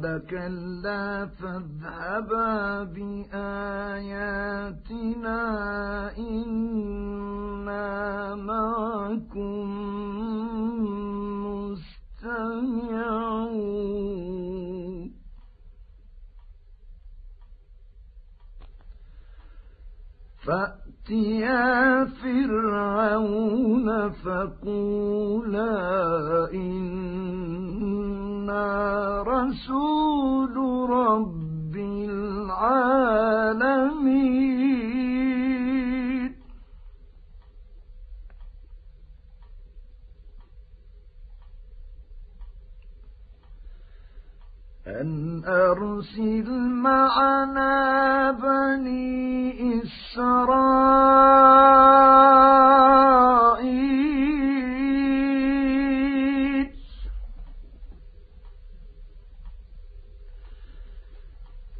قال كلا فاذهبا بآياتنا إنا معكم مستمعون. فأتيا فرعون فقولا رسول رب العالمين. أن أرسل معنا بني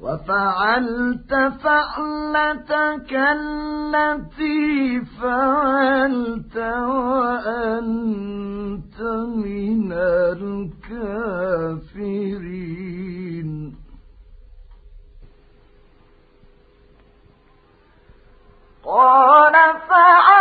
وفعلت فعلتك التي فعلت وأنت من الكافرين. قال فعلتها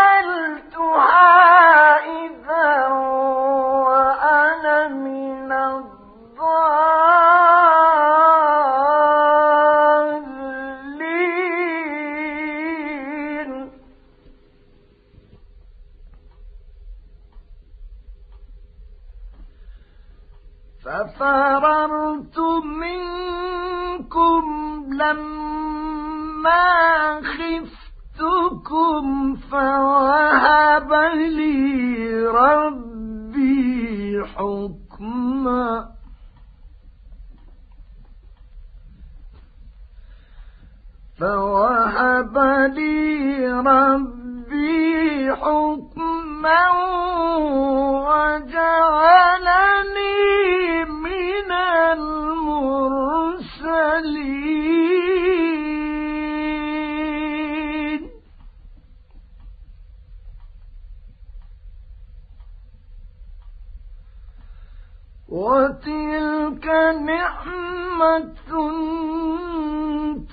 وتلك نعمة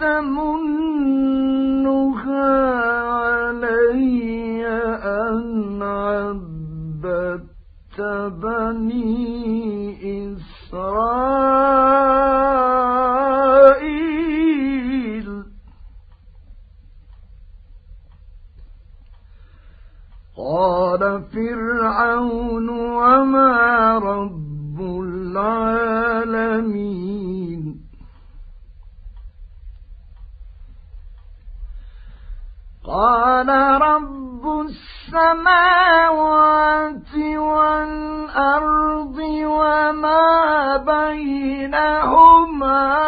تمنها علي أن عبدت بني إسرائيل. قال فرعون بينهما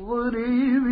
والمغرب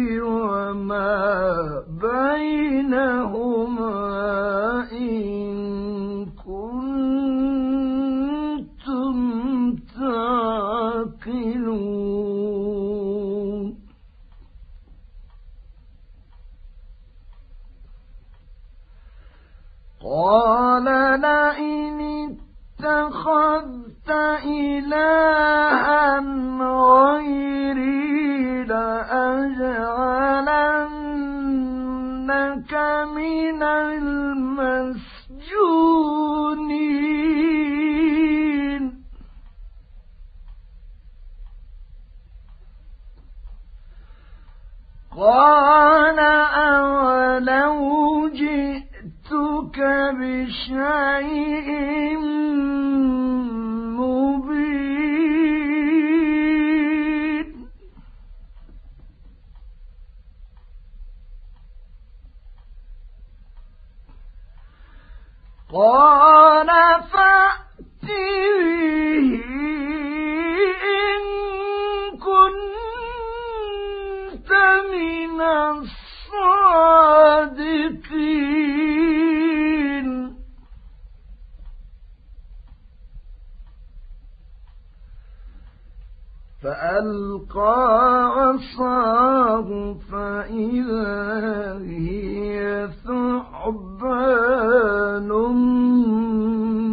فألقى عصاه فإذا هي ثعبان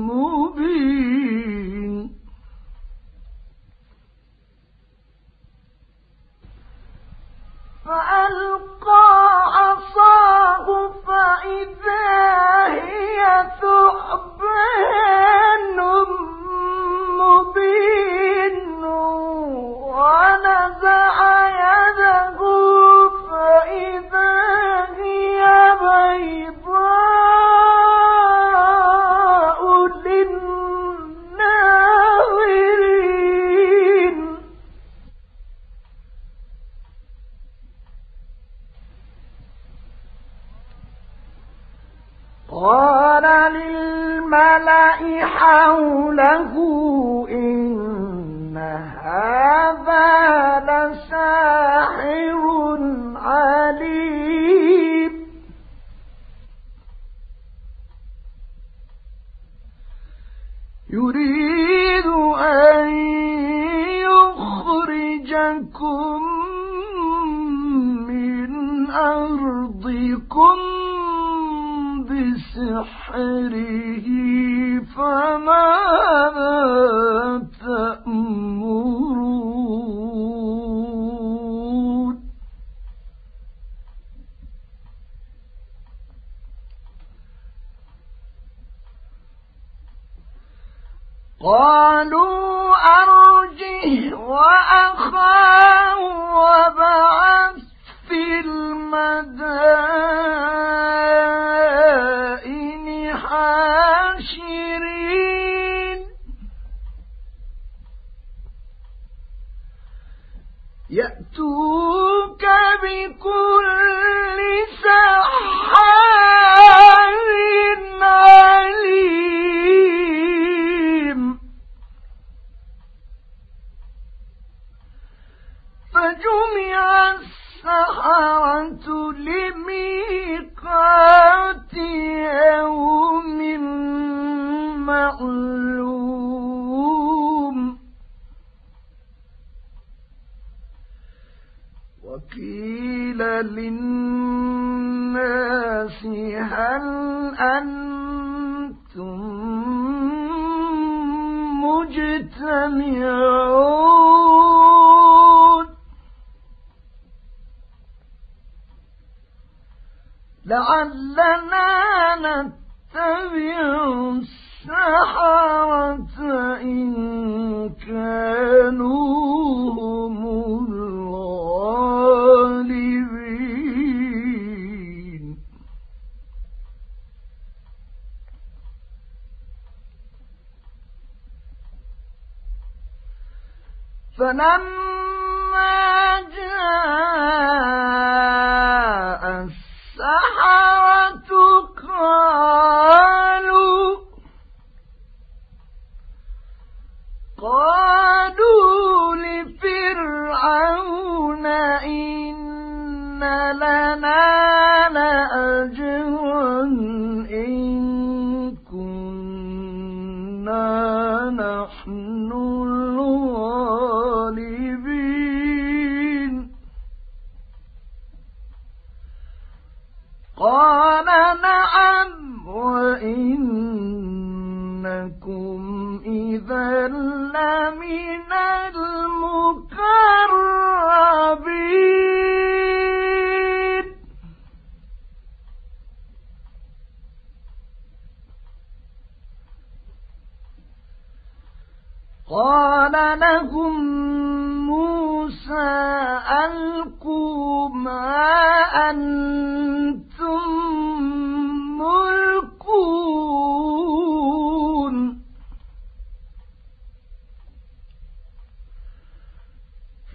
مبين. فألقى عصاه فإذا قال للملأ حوله إن هذا لساحر عليم. يريد أن يخرجكم من أرضكم. بسحره فماذا تأمرون؟ قالوا أرجه وأخاه وبعث لميقات يوم معلوم. وقيل للناس هل أنتم مجتمعون؟ لعلنا نتبع السحرة إن كانوا هم الغالبين. فلما جاء لنا لأجرا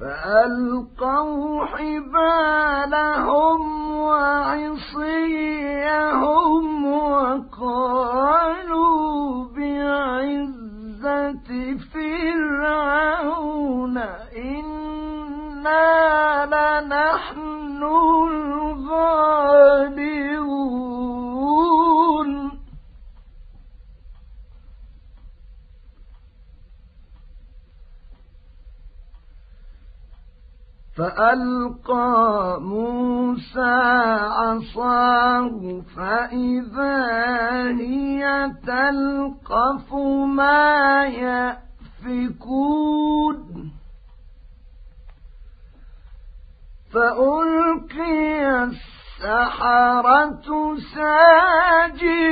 فألقوا حبالهم وعصيهم وقالوا بعزة فرعون إنا فألقى موسى عصاه فإذا هي تلقف ما يأفكون. فألقي السحرة ساجدين.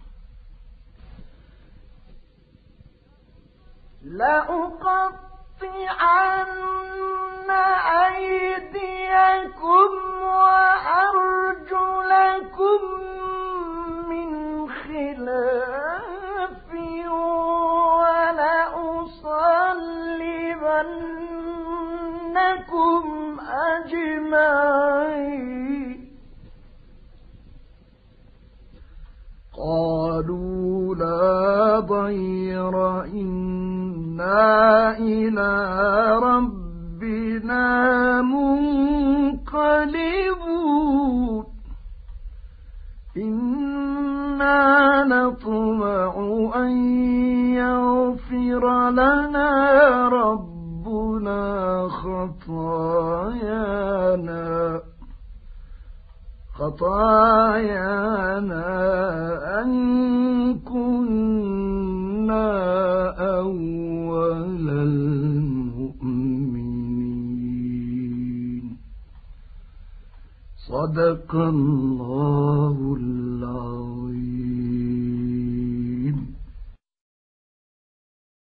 لأقطعن أيديكم وأرجلكم من خلاف ولأصلبنكم خطايانا خطايانا أن كنا أول المؤمنين. صدق الله العظيم.